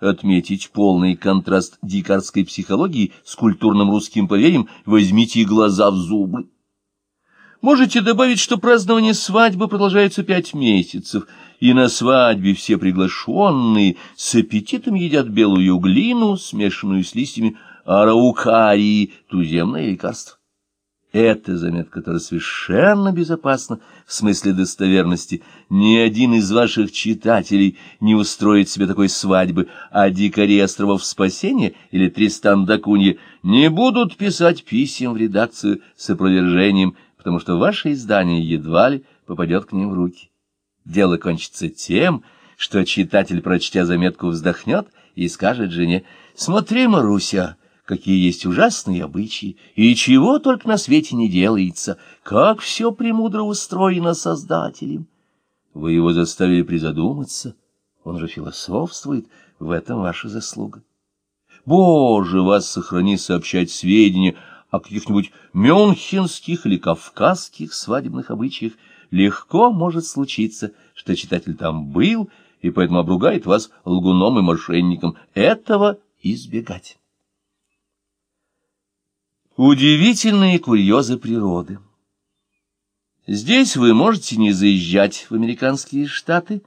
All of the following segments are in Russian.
отметить полный контраст дикарской психологии с культурным русским поверьем «возьмите глаза в зубы». Можете добавить, что празднование свадьбы продолжается пять месяцев, и на свадьбе все приглашенные с аппетитом едят белую глину, смешанную с листьями араукарии, туземное лекарство. Это заметка, которая совершенно безопасна в смысле достоверности. Ни один из ваших читателей не устроит себе такой свадьбы, а дикари островов Спасения или Тристан да Кунья не будут писать писем в редакцию с опровержением, потому что ваше издание едва ли попадет к ним в руки. Дело кончится тем, что читатель, прочтя заметку, вздохнет и скажет жене «Смотри, Маруся!» Какие есть ужасные обычаи, и чего только на свете не делается, как все премудро устроено Создателем. Вы его заставили призадуматься, он же философствует, в этом ваша заслуга. Боже, вас сохрани сообщать сведения о каких-нибудь мюнхенских или кавказских свадебных обычаях. Легко может случиться, что читатель там был, и поэтому обругает вас лгуном и мошенником. Этого избегать. Удивительные курьезы природы. Здесь вы можете не заезжать в американские штаты.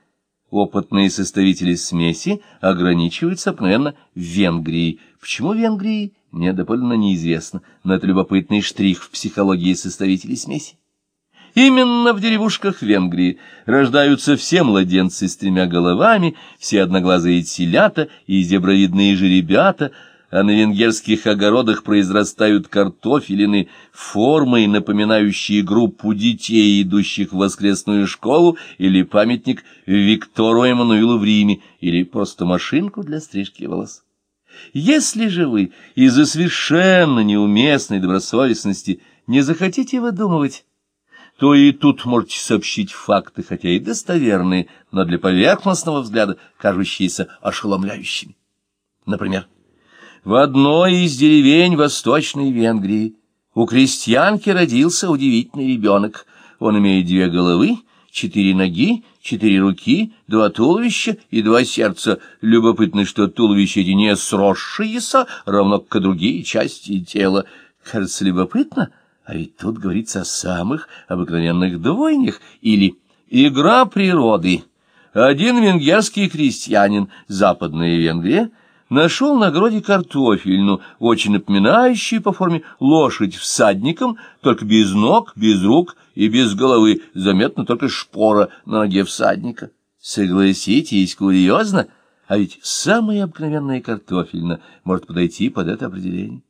Опытные составители смеси ограничиваются обыкновенно Венгрией. Почему Венгрии, мне допольно неизвестно, но это любопытный штрих в психологии составителей смеси. Именно в деревушках Венгрии рождаются все младенцы с тремя головами, все одноглазые телята и зебровидные жеребята — а на венгерских огородах произрастают картофелины, формой, напоминающие группу детей, идущих в воскресную школу, или памятник Виктору Эммануилу в Риме, или просто машинку для стрижки волос. Если же вы из-за совершенно неуместной добросовестности не захотите выдумывать, то и тут можете сообщить факты, хотя и достоверные, но для поверхностного взгляда кажущиеся ошеломляющими. Например, в одной из деревень Восточной Венгрии у крестьянки родился удивительный ребенок. Он имеет две головы, четыре ноги, четыре руки, два туловища и два сердца. Любопытно, что туловища эти не сросшиеся, равно как и другие части тела. Кажется, любопытно, а ведь тут говорится о самых обыкновенных двойнях или «игра природы». Один венгерский крестьянин, западная Венгрия, нашел на огороде картофельну, очень напоминающую по форме лошадь всадником, только без ног, без рук и без головы, заметно только шпора на ноге всадника. Согласитесь, курьезно, а ведь самая обыкновенная картофельна может подойти под это определение.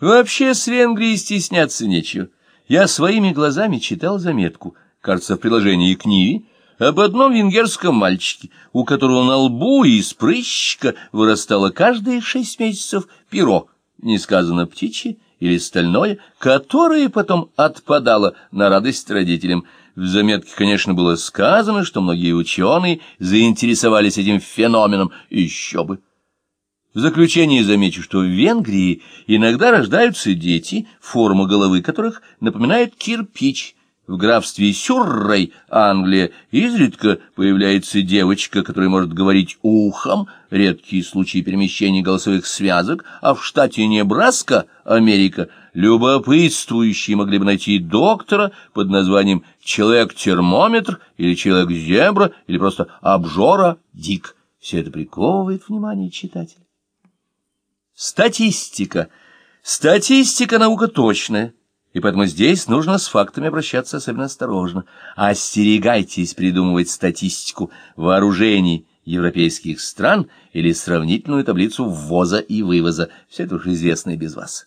Вообще с Венгрией стесняться нечего. Я своими глазами читал заметку, кажется, в приложении к Ниве, об одном венгерском мальчике, у которого на лбу из прыщика вырастало каждые шесть месяцев перо, не сказано птичье или стальное, которое потом отпадало на радость родителям. В заметке, конечно, было сказано, что многие ученые заинтересовались этим феноменом, еще бы. В заключение замечу, что в Венгрии иногда рождаются дети, форма головы которых напоминает кирпич – в графстве Сюррей, Англия, изредка появляется девочка, которая может говорить ухом, редкие случаи перемещения голосовых связок, а в штате Небраска, Америка, любопытствующие могли бы найти доктора под названием «Человек-термометр» или «Человек-зебра» или просто «Обжора-дик». Все это приковывает внимание читателя. Статистика. Статистика — наука точная и поэтому здесь нужно с фактами обращаться особенно осторожно. Остерегайтесь придумывать статистику вооружений европейских стран или сравнительную таблицу ввоза и вывоза. Все это уже известно и без вас.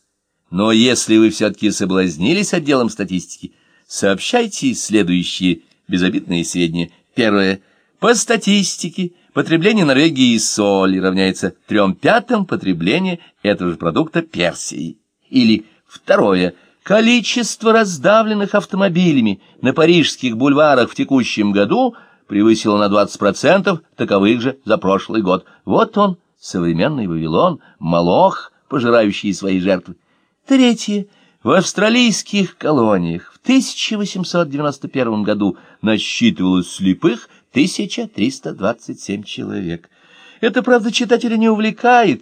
Но если вы все-таки соблазнились отделом статистики, сообщайте следующие безобидные сведения. Первое. По статистике потребление Норвегии соли равняется трем пятым потребления этого же продукта Персии. Или второе. Количество раздавленных автомобилями на парижских бульварах в текущем году превысило на 20% таковых же за прошлый год. Вот он, современный Вавилон, молох, пожирающий свои жертвы. Третье. В австралийских колониях в 1891 году насчитывалось слепых 1327 человек. Это, правда, читателя не увлекает,